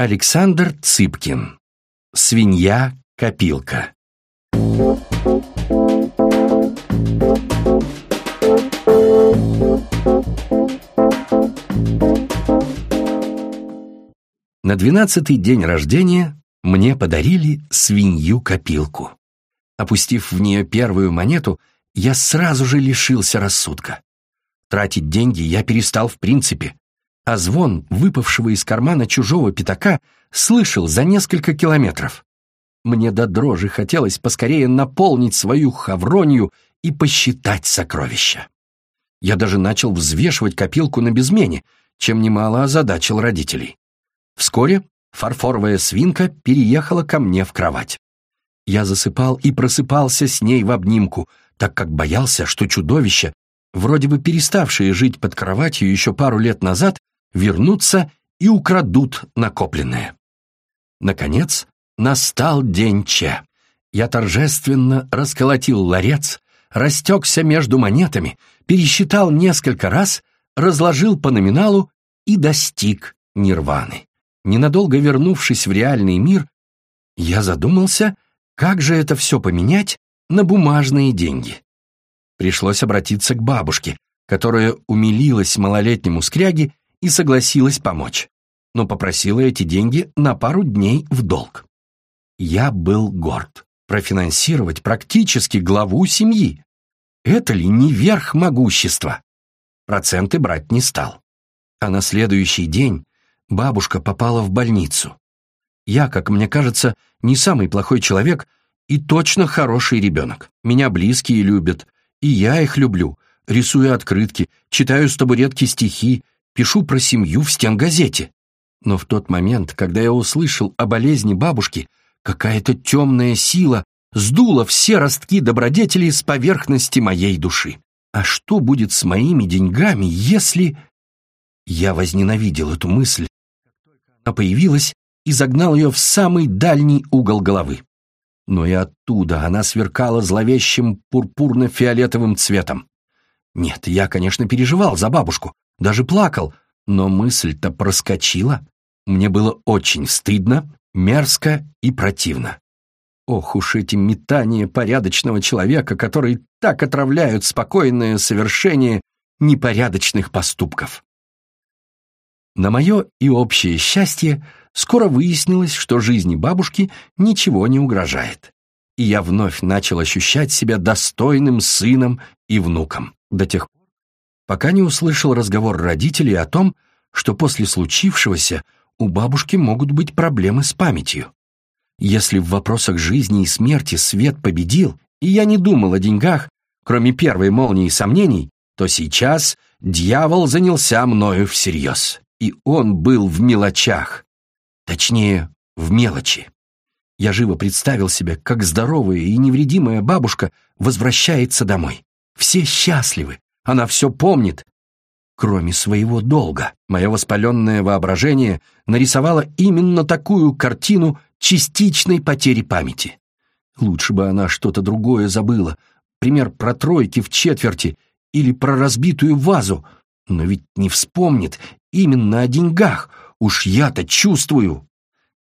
Александр Цыпкин. Свинья-копилка. На двенадцатый день рождения мне подарили свинью-копилку. Опустив в нее первую монету, я сразу же лишился рассудка. Тратить деньги я перестал в принципе, а звон выпавшего из кармана чужого пятака слышал за несколько километров. Мне до дрожи хотелось поскорее наполнить свою хавронью и посчитать сокровища. Я даже начал взвешивать копилку на безмене, чем немало озадачил родителей. Вскоре фарфоровая свинка переехала ко мне в кровать. Я засыпал и просыпался с ней в обнимку, так как боялся, что чудовища, вроде бы переставшие жить под кроватью еще пару лет назад, вернутся и украдут накопленное. Наконец, настал день Че. Я торжественно расколотил ларец, растекся между монетами, пересчитал несколько раз, разложил по номиналу и достиг нирваны. Ненадолго вернувшись в реальный мир, я задумался, как же это все поменять на бумажные деньги. Пришлось обратиться к бабушке, которая умилилась малолетнему скряге и согласилась помочь, но попросила эти деньги на пару дней в долг. Я был горд профинансировать практически главу семьи. Это ли не верх могущества? Проценты брать не стал. А на следующий день бабушка попала в больницу. Я, как мне кажется, не самый плохой человек и точно хороший ребенок. Меня близкие любят, и я их люблю. Рисую открытки, читаю с табуретки стихи, пишу про семью в стенгазете. Но в тот момент, когда я услышал о болезни бабушки, какая-то темная сила сдула все ростки добродетелей с поверхности моей души. А что будет с моими деньгами, если... Я возненавидел эту мысль. Она появилась и загнал ее в самый дальний угол головы. Но и оттуда она сверкала зловещим пурпурно-фиолетовым цветом. Нет, я, конечно, переживал за бабушку, даже плакал, но мысль-то проскочила. Мне было очень стыдно, мерзко и противно. Ох уж эти метания порядочного человека, которые так отравляют спокойное совершение непорядочных поступков. На мое и общее счастье скоро выяснилось, что жизни бабушки ничего не угрожает. И я вновь начал ощущать себя достойным сыном и внуком до тех пока не услышал разговор родителей о том, что после случившегося у бабушки могут быть проблемы с памятью. Если в вопросах жизни и смерти свет победил, и я не думал о деньгах, кроме первой молнии сомнений, то сейчас дьявол занялся мною всерьез. И он был в мелочах. Точнее, в мелочи. Я живо представил себе, как здоровая и невредимая бабушка возвращается домой. Все счастливы, она все помнит, кроме своего долга. Мое воспаленное воображение нарисовало именно такую картину частичной потери памяти. Лучше бы она что-то другое забыла, пример про тройки в четверти или про разбитую вазу, но ведь не вспомнит именно о деньгах, уж я-то чувствую.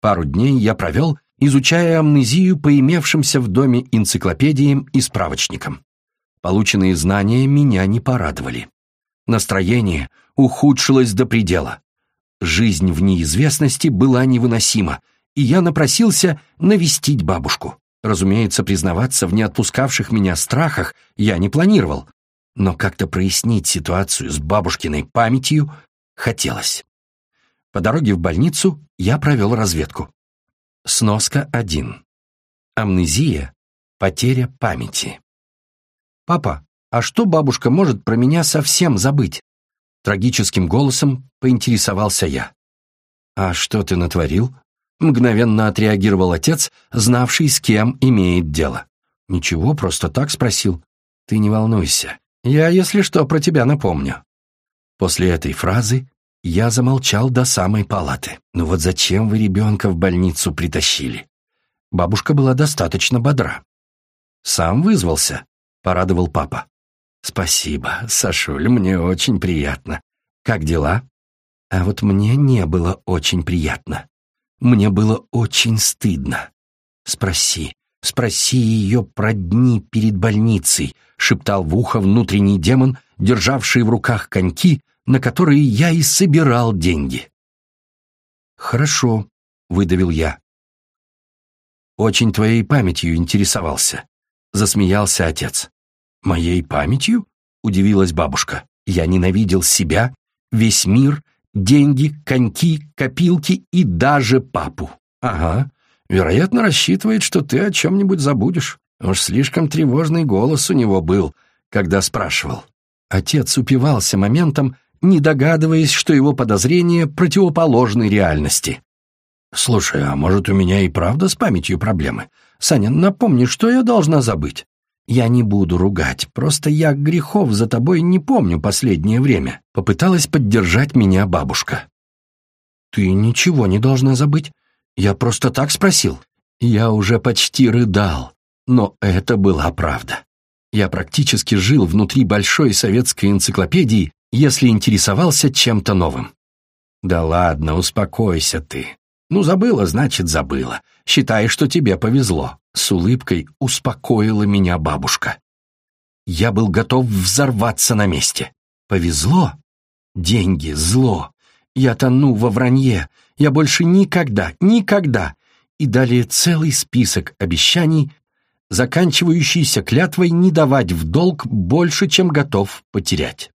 Пару дней я провел, изучая амнезию по имевшимся в доме энциклопедиям и справочникам. Полученные знания меня не порадовали. Настроение ухудшилось до предела. Жизнь в неизвестности была невыносима, и я напросился навестить бабушку. Разумеется, признаваться в неотпускавших меня страхах я не планировал, но как-то прояснить ситуацию с бабушкиной памятью хотелось. По дороге в больницу я провел разведку. Сноска 1. Амнезия — потеря памяти. «Папа, а что бабушка может про меня совсем забыть?» Трагическим голосом поинтересовался я. «А что ты натворил?» Мгновенно отреагировал отец, знавший, с кем имеет дело. «Ничего, просто так спросил. Ты не волнуйся. Я, если что, про тебя напомню». После этой фразы я замолчал до самой палаты. «Ну вот зачем вы ребенка в больницу притащили?» Бабушка была достаточно бодра. «Сам вызвался», порадовал папа. «Спасибо, Сашуль, мне очень приятно. Как дела?» А вот мне не было очень приятно. Мне было очень стыдно. «Спроси, спроси ее про дни перед больницей», — шептал в ухо внутренний демон, державший в руках коньки, на которые я и собирал деньги. «Хорошо», — выдавил я. «Очень твоей памятью интересовался», — засмеялся отец. «Моей памятью?» — удивилась бабушка. «Я ненавидел себя, весь мир, деньги, коньки, копилки и даже папу». «Ага, вероятно, рассчитывает, что ты о чем-нибудь забудешь. Уж слишком тревожный голос у него был, когда спрашивал». Отец упивался моментом, не догадываясь, что его подозрения противоположны реальности. «Слушай, а может, у меня и правда с памятью проблемы? Саня, напомни, что я должна забыть?» «Я не буду ругать, просто я грехов за тобой не помню последнее время», — попыталась поддержать меня бабушка. «Ты ничего не должна забыть. Я просто так спросил». Я уже почти рыдал, но это была правда. Я практически жил внутри большой советской энциклопедии, если интересовался чем-то новым. «Да ладно, успокойся ты. Ну, забыла, значит, забыла. Считай, что тебе повезло. С улыбкой успокоила меня бабушка. Я был готов взорваться на месте. Повезло? Деньги, зло. Я тону во вранье. Я больше никогда, никогда. И далее целый список обещаний, заканчивающийся клятвой не давать в долг больше, чем готов потерять.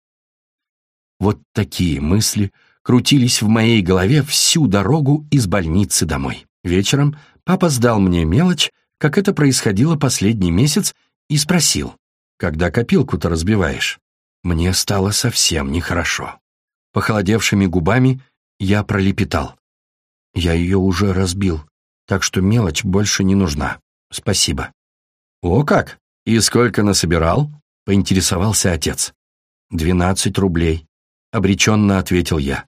Вот такие мысли крутились в моей голове всю дорогу из больницы домой. Вечером папа сдал мне мелочь, как это происходило последний месяц, и спросил, «Когда копилку-то разбиваешь?» Мне стало совсем нехорошо. Похолодевшими губами я пролепетал. «Я ее уже разбил, так что мелочь больше не нужна. Спасибо». «О как! И сколько насобирал?» — поинтересовался отец. «Двенадцать рублей», — обреченно ответил я.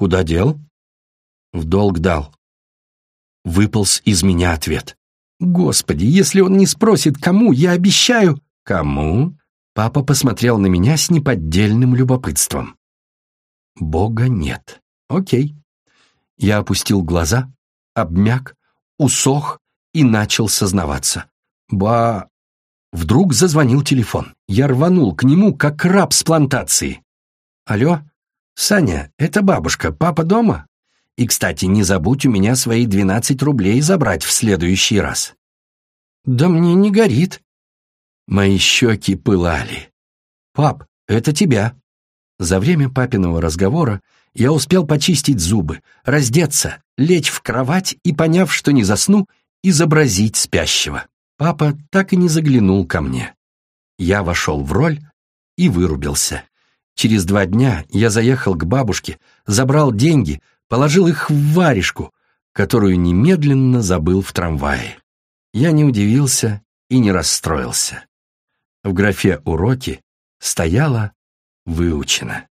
«Куда дел?» «В долг дал». Выполз из меня ответ. «Господи, если он не спросит, кому, я обещаю...» «Кому?» Папа посмотрел на меня с неподдельным любопытством. «Бога нет. Окей». Я опустил глаза, обмяк, усох и начал сознаваться. «Ба...» Вдруг зазвонил телефон. Я рванул к нему, как раб с плантации. «Алло? Саня, это бабушка. Папа дома?» И, кстати, не забудь у меня свои двенадцать рублей забрать в следующий раз. Да мне не горит. Мои щеки пылали. Пап, это тебя. За время папиного разговора я успел почистить зубы, раздеться, лечь в кровать и, поняв, что не засну, изобразить спящего. Папа так и не заглянул ко мне. Я вошел в роль и вырубился. Через два дня я заехал к бабушке, забрал деньги, положил их в варежку, которую немедленно забыл в трамвае. Я не удивился и не расстроился. В графе «Уроки» стояло «Выучено».